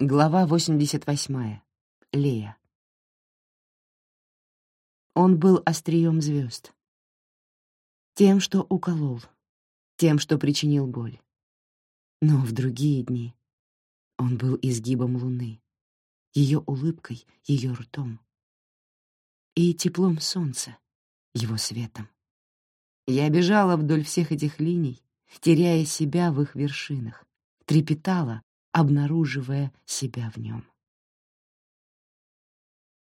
Глава 88. Лея. Он был острием звезд. Тем, что уколол, тем, что причинил боль. Но в другие дни он был изгибом луны, ее улыбкой, ее ртом и теплом солнца, его светом. Я бежала вдоль всех этих линий, теряя себя в их вершинах, трепетала, обнаруживая себя в нем.